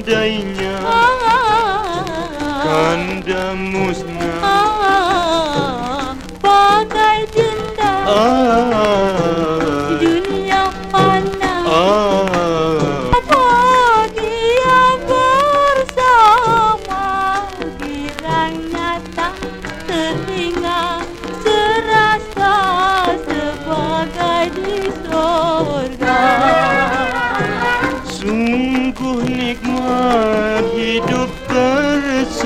Seandainya kanda musnah Ah, bagai dendam. Ah, dunia panas ah, bahagia bersama. Kiranya tak terhinga serasa sebagai di sorga. Sungguh nikmat hidup bersama.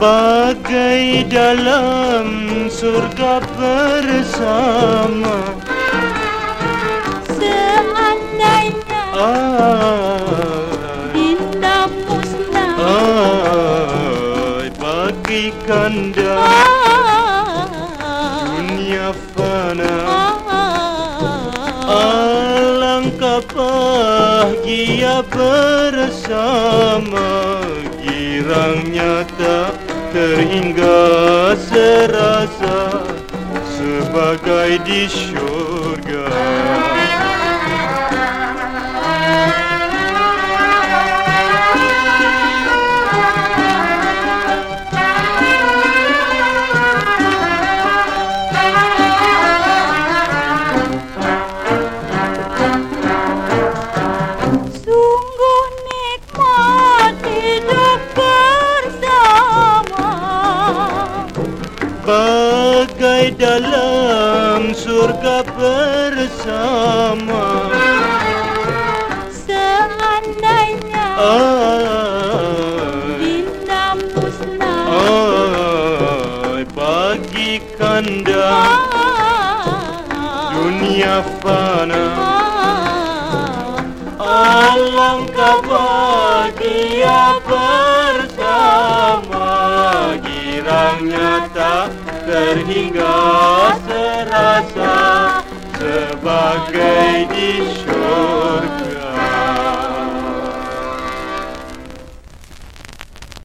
Bagai dalam surga bersama. Seandainya Ah, indah musnah ah, bagi kanda bahagia bersama Girangnya tak terhingga serasa Sebagai di syurga Bagai dalam surga bersama. Seandainya Ay, bina musnah ay, bagi kanda Ah, dunia fana. Ah, Alangkah bahagia terhingga serasa Sebagai di syurga